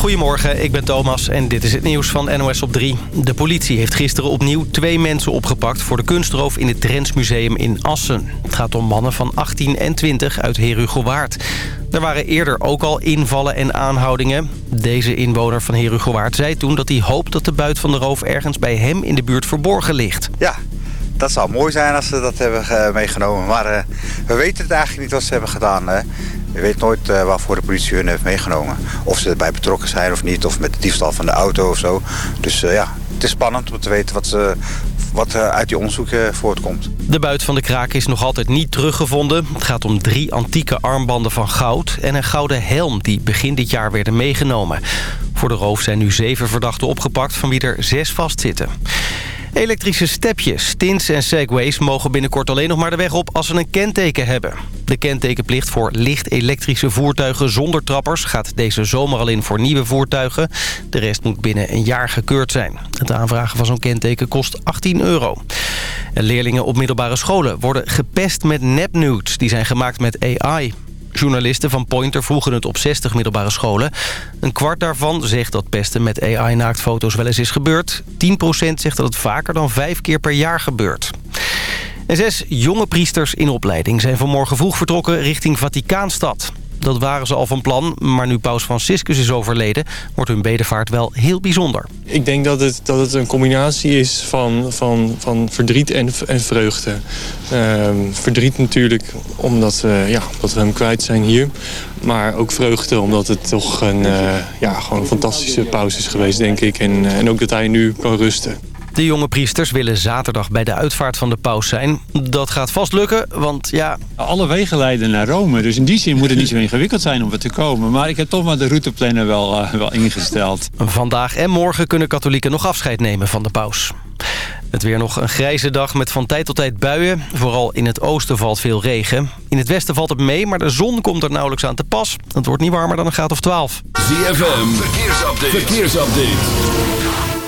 Goedemorgen, ik ben Thomas en dit is het nieuws van NOS op 3. De politie heeft gisteren opnieuw twee mensen opgepakt... voor de kunstroof in het Drents Museum in Assen. Het gaat om mannen van 18 en 20 uit Herugowaard. Er waren eerder ook al invallen en aanhoudingen. Deze inwoner van Herugowaard zei toen dat hij hoopt... dat de buit van de roof ergens bij hem in de buurt verborgen ligt. Ja, dat zou mooi zijn als ze dat hebben eh, meegenomen. Maar uh, we weten het eigenlijk niet wat ze hebben gedaan. Je weet nooit uh, waarvoor de politie hun heeft meegenomen. Of ze erbij betrokken zijn of niet. Of met de diefstal van de auto of zo. Dus ja, het is spannend om te weten wat, ze, wat uit die onderzoek voortkomt. De buit van de kraak is nog altijd niet teruggevonden. Het gaat om drie antieke armbanden van goud... en een gouden helm die begin dit jaar werden meegenomen. Voor de roof zijn nu zeven verdachten opgepakt... van wie er zes vastzitten. Elektrische stepjes, tints en segways mogen binnenkort alleen nog maar de weg op als ze een kenteken hebben. De kentekenplicht voor licht elektrische voertuigen zonder trappers gaat deze zomer al in voor nieuwe voertuigen. De rest moet binnen een jaar gekeurd zijn. Het aanvragen van zo'n kenteken kost 18 euro. En leerlingen op middelbare scholen worden gepest met nepnudes. Die zijn gemaakt met AI. Journalisten van Pointer vroegen het op 60 middelbare scholen. Een kwart daarvan zegt dat pesten met AI-naaktfoto's wel eens is gebeurd. 10% zegt dat het vaker dan vijf keer per jaar gebeurt. En zes jonge priesters in opleiding zijn vanmorgen vroeg vertrokken richting Vaticaanstad. Dat waren ze al van plan, maar nu paus Franciscus is overleden... wordt hun bedevaart wel heel bijzonder. Ik denk dat het, dat het een combinatie is van, van, van verdriet en, en vreugde. Ehm, verdriet natuurlijk omdat we, ja, we hem kwijt zijn hier. Maar ook vreugde omdat het toch een, uh, ja, gewoon fantastische pauze is geweest, denk ik. En, uh, en ook dat hij nu kan rusten. De jonge priesters willen zaterdag bij de uitvaart van de paus zijn. Dat gaat vast lukken, want ja... Alle wegen leiden naar Rome, dus in die zin moet het niet zo ingewikkeld zijn om er te komen. Maar ik heb toch maar de routeplanner wel, uh, wel ingesteld. Vandaag en morgen kunnen katholieken nog afscheid nemen van de paus. Het weer nog een grijze dag met van tijd tot tijd buien. Vooral in het oosten valt veel regen. In het westen valt het mee, maar de zon komt er nauwelijks aan te pas. Het wordt niet warmer dan een graad of 12. ZFM, verkeersupdate. verkeersupdate.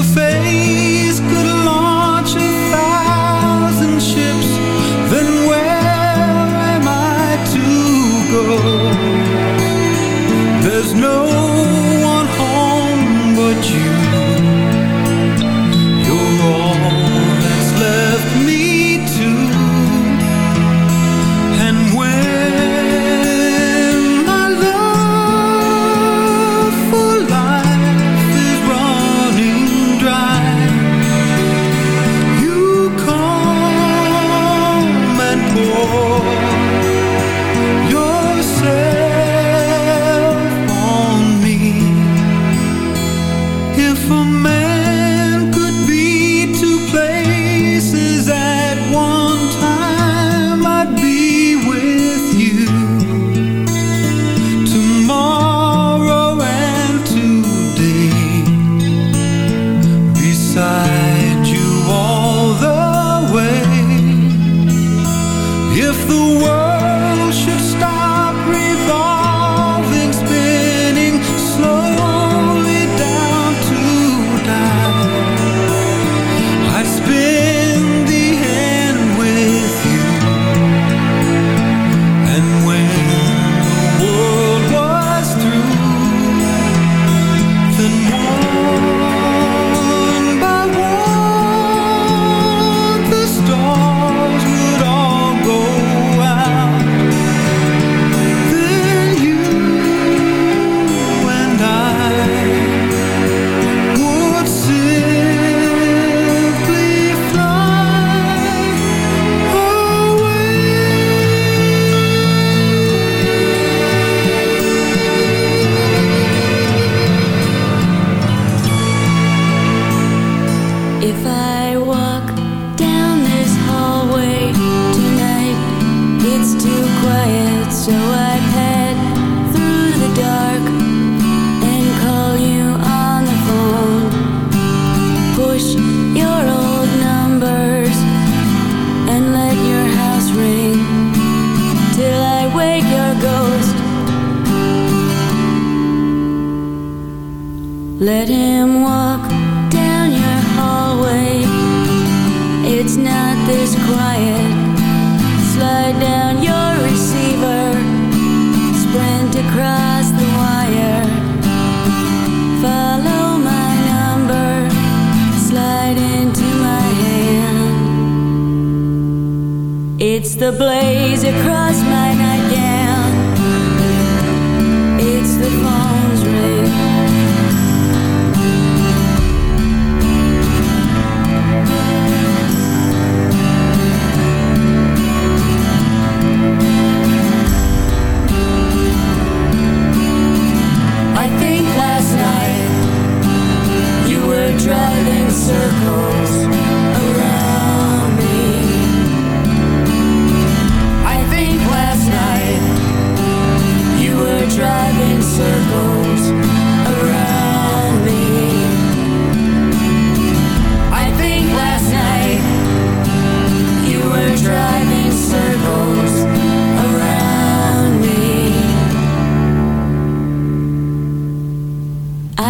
buffet.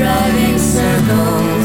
Driving circles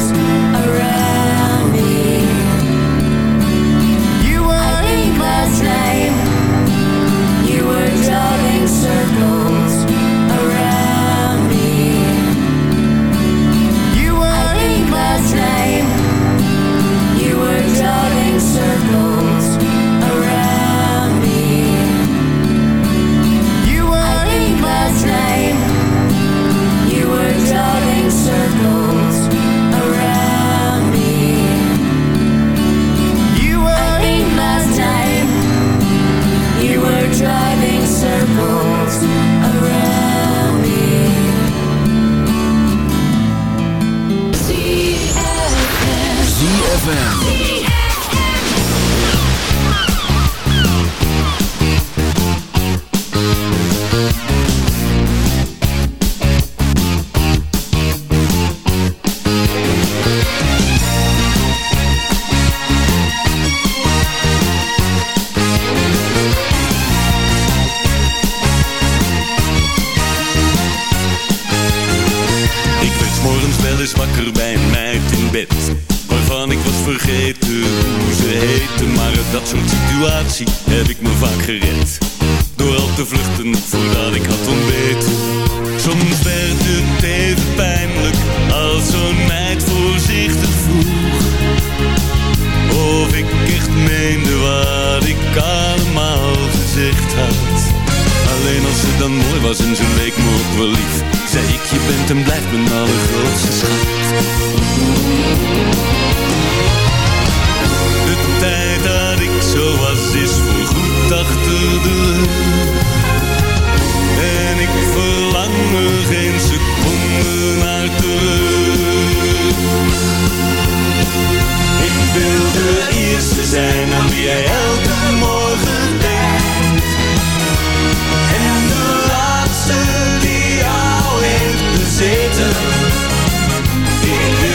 circles. ZFM. Bed Waarvan ik was vergeten hoe ze heette Maar uit dat soort situatie heb ik me vaak gered. Door al te vluchten voordat ik had ontbeten. Soms werd het even pijnlijk Als zo'n meid voorzichtig vroeg Alleen als ze dan mooi was en ze me ook wel lief. Zei ik, je bent en blijft mijn allergrootste schat. De tijd dat ik zo was is voorgoed achter de rug. En ik verlang er geen seconde naar terug. Ik wil de eerste zijn aan wie jij elke morgen denkt Ik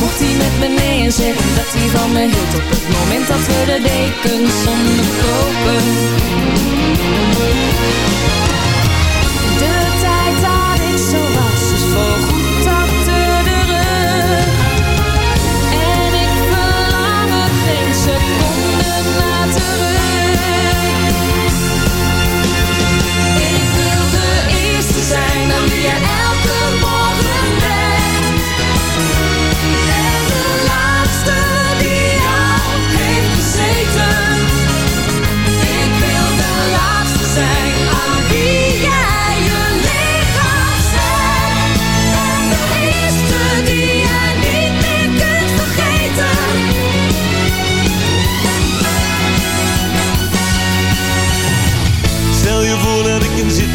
mocht hij met me mee en zeggen dat hij van me hield Op het moment dat we de dekens onderkopen De tijd dat ik zo was is voorgoed achter de rug. En ik verlang er geen seconde terug. Ik wil de eerste zijn aan wie je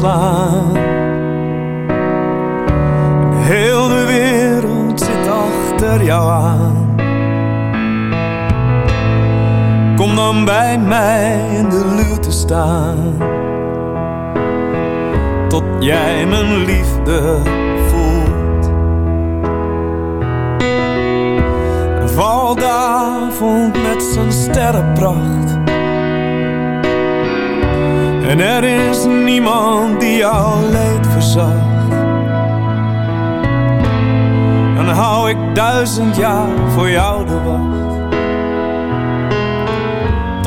passar.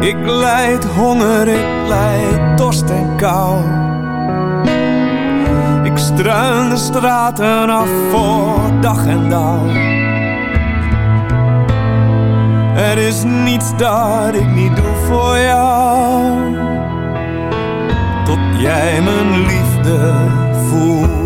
Ik leid honger, ik leid dorst en kou. Ik struin de straten af voor dag en dauw. Er is niets dat ik niet doe voor jou. Tot jij mijn liefde voelt.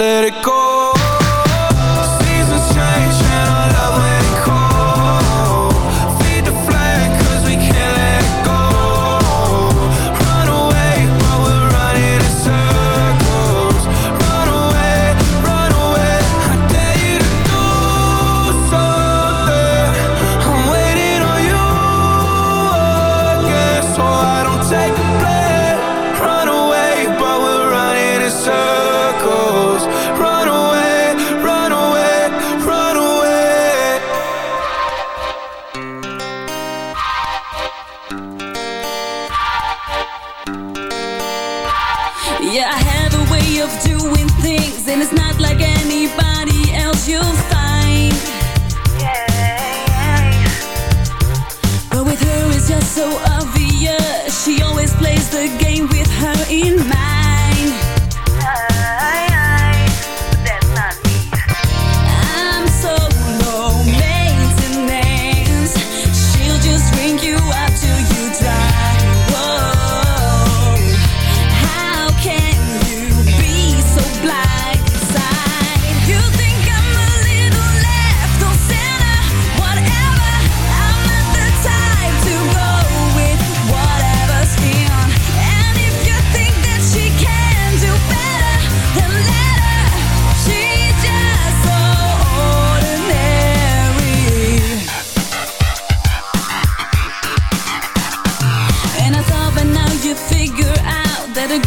Let it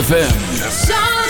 ZFM.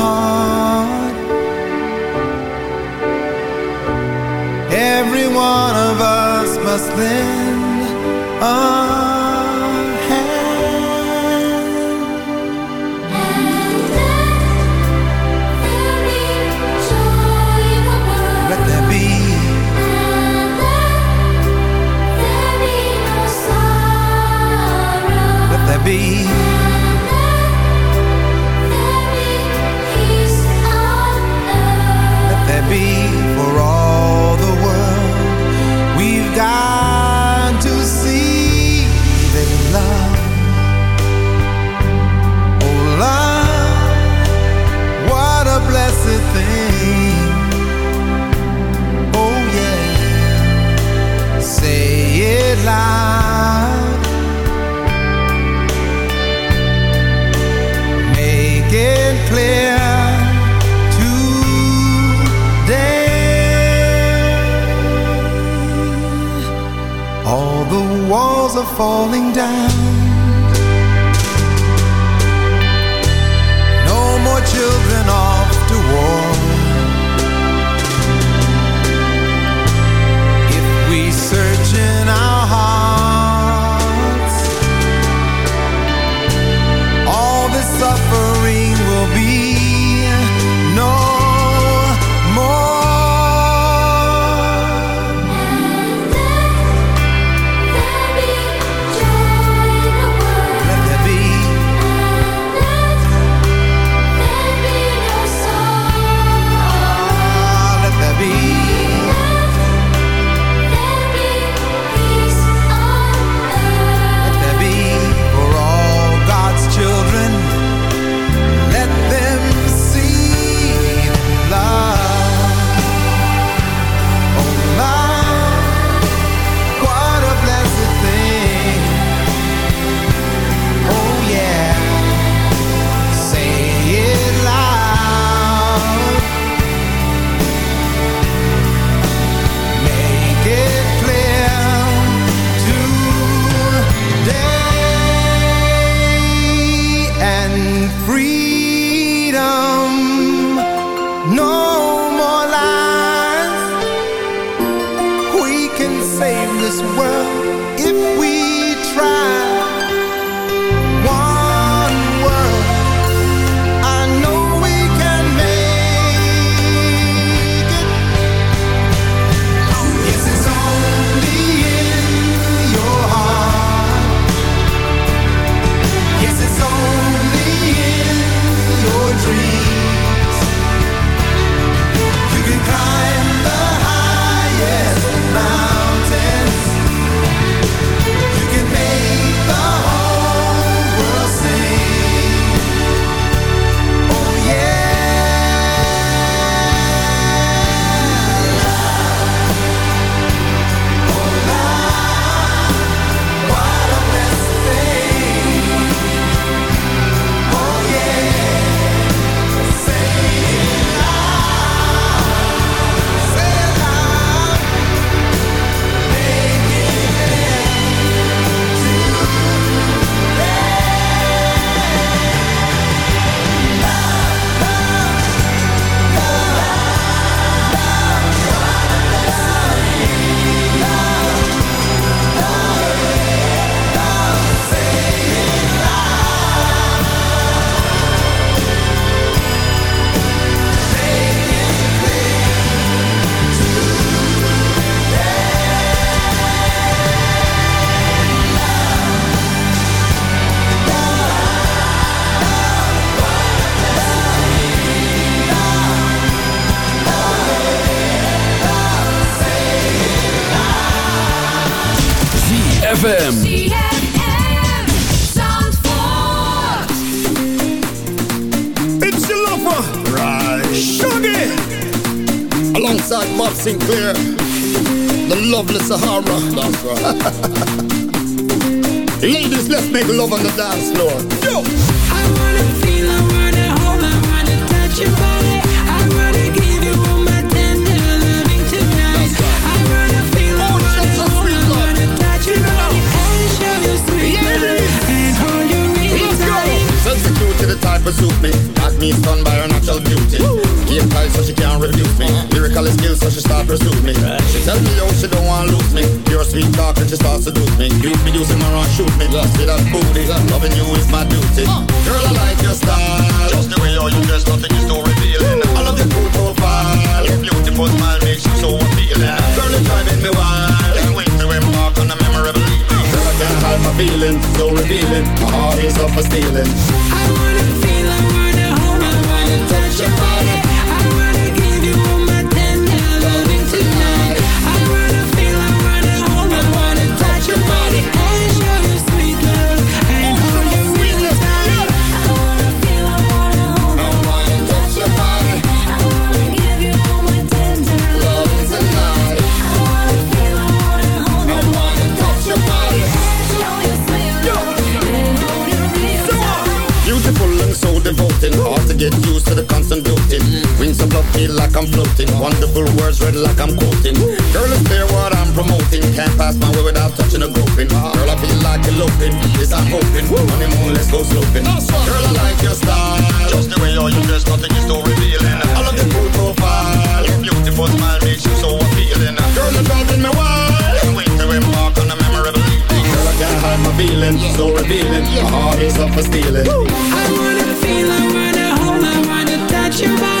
one of us must lend a hand. Let there be Let there be Let are falling down. No more children Girl I like your style. Just the way you dress, nothing is revealing. I love your. Your beautiful smile makes you so. Girl me wild. A memorable evening. Girl I can't hide my so revealing. My heart is up for stealing. I wanna feel, I wanna hold, I wanna touch your body. To get used to the constant doting. Wings of love feel like I'm floating. Wonderful words read like I'm quoting. Girl, it's clear what I'm promoting. Can't pass my way without touching a groping. Girl, I feel like eloping. Yes, I'm hoping. Honeymoon, let's go sloping. Girl, I like your style. Just the way you are dress, nothing is too revealing. I love your cool profile. Your beautiful smile makes you so appealing. Girl, you're driving me wild. Can't wait to embark on a memorable evening. Girl, I can't hide my feelings. So revealing. My heart is up for stealing. I wanna you by